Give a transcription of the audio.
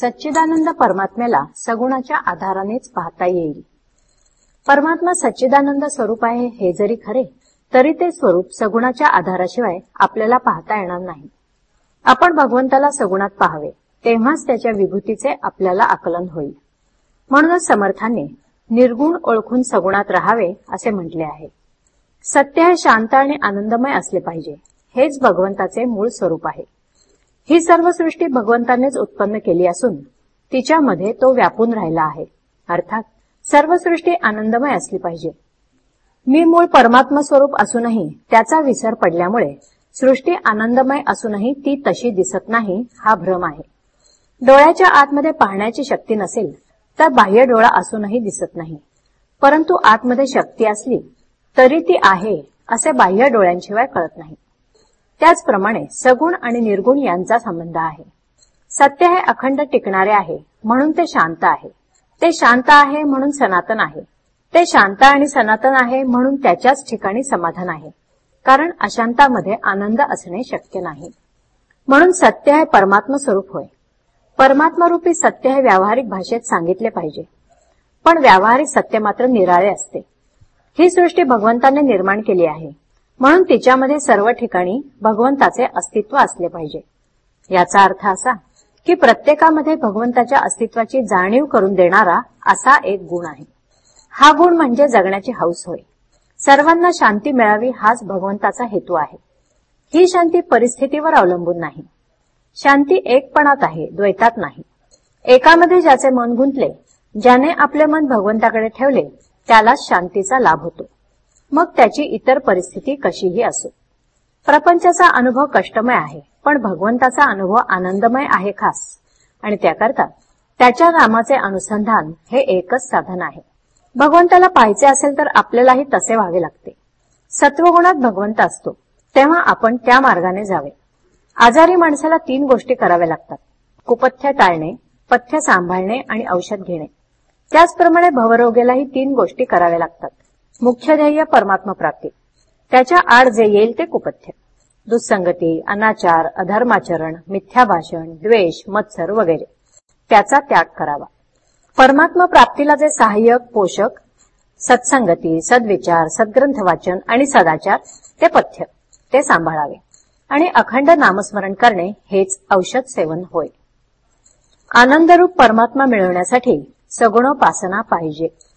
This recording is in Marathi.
सच्चिदानंद परमात्म्याला सगुणाच्या आधारानेच पाहता येईल. परमात्मा सच्चिदानंद स्वरूप आहे हे जरी खरे तरी ते स्वरूप सगुणाच्या आधाराशिवाय आपल्याला पाहता येणार नाही. आपण भगवंताला सगुणात पाहावे तेव्हाच त्याच्या विभूतीचे आपल्याला आकलन होईल. म्हणूनच समर्थाने निर्गुण ओळखून सगुणात राहावे असे म्हटले आहे. सत्य हे शांत आणि आनंदमय असले पाहिजे हेच भगवंताचे मूळ स्वरूप आहे. ही सर्व सृष्टी भगवंतानेच उत्पन्न केली असून तिच्यामध्ये तो व्यापून राहिला आहे. अर्थात सर्व सृष्टी आनंदमय असली पाहिजे. मी मूळ परमात्मा स्वरूप असूनही त्याचा विसर पडल्यामुळे सृष्टी आनंदमय असूनही ती तशी दिसत नाही हा भ्रम आहे. डोळ्याच्या आतमध्ये पाहण्याची शक्ती नसेल तर बाह्य डोळा असूनही दिसत नाही. परंतु आतमध्ये शक्ती असली तरी ती आहे असे बाह्य डोळ्यांशिवाय कळत नाही. त्याचप्रमाणे सगुण आणि निर्गुण यांचा संबंध आहे. सत्य हे अखंड टिकणारे आहे म्हणून ते शांत आहे. ते शांत आहे म्हणून सनातन आहे. ते शांत आणि सनातन आहे म्हणून त्याच्याच ठिकाणी समाधान आहे. कारण अशांतामध्ये आनंद असणे शक्य नाही. म्हणून सत्य हे परमात्म स्वरूप होय. परमात्मरूपी सत्य हे व्यावहारिक भाषेत सांगितले पाहिजे. पण व्यावहारिक सत्य मात्र निराळे असते. ही सृष्टी भगवंताने निर्माण केली आहे. म्हणून तिच्यामध्ये सर्व ठिकाणी भगवंताचे अस्तित्व असले पाहिजे. याचा अर्थ असा की प्रत्येकामध्ये भगवंताच्या अस्तित्वाची जाणीव करून देणारा असा एक गुण आहे. हा गुण म्हणजे जगण्याची हौस होय. सर्वांना शांती मिळावी हाच भगवंताचा हेतू आहे. ही शांती परिस्थितीवर अवलंबून नाही. शांती एकपणात आहे द्वैतात नाही. एकामध्ये ज्याचे मन गुंतले ज्याने आपले मन भगवंताकडे ठेवले त्यालाच शांतीचा लाभ होतो. मग त्याची इतर परिस्थिती कशीही असो. प्रपंचाचा अनुभव कष्टमय आहे पण भगवंताचा अनुभव आनंदमय आहे खास. आणि त्याकरता त्याच्या नामाचे अनुसंधान हे एकच साधन आहे. भगवंताला पाहायचे असेल तर आपल्यालाही तसे व्हावे लागते. सत्वगुणात भगवंत असतो तेव्हा आपण त्या मार्गाने जावे. आजारी माणसाला तीन गोष्टी कराव्या लागतात. कुपथ्य टाळणे पथ्य सांभाळणे आणि औषध घेणे. त्याचप्रमाणे भवरोगेलाही तीन गोष्टी कराव्या लागतात. मुख्य ध्येय परमात्मा प्राप्ती. त्याच्या आड जे येईल ते कुपथ्य. दुसंगती अनाचार अधर्माचरण मिथ्या भाषण द्वेष मत्सर वगैरे. त्याचा त्याग करावा. परमात्मा प्राप्तीला जे सहाय्यक पोषक सत्संगती सद्विचार सद्ग्रंथ वाचन आणि सदाचार ते पथ्य. ते सांभाळावे. आणि अखंड नामस्मरण करणे हेच औषध सेवन होय. आनंदरूप परमात्मा मिळवण्यासाठी सगुणोपासना पाहिजे.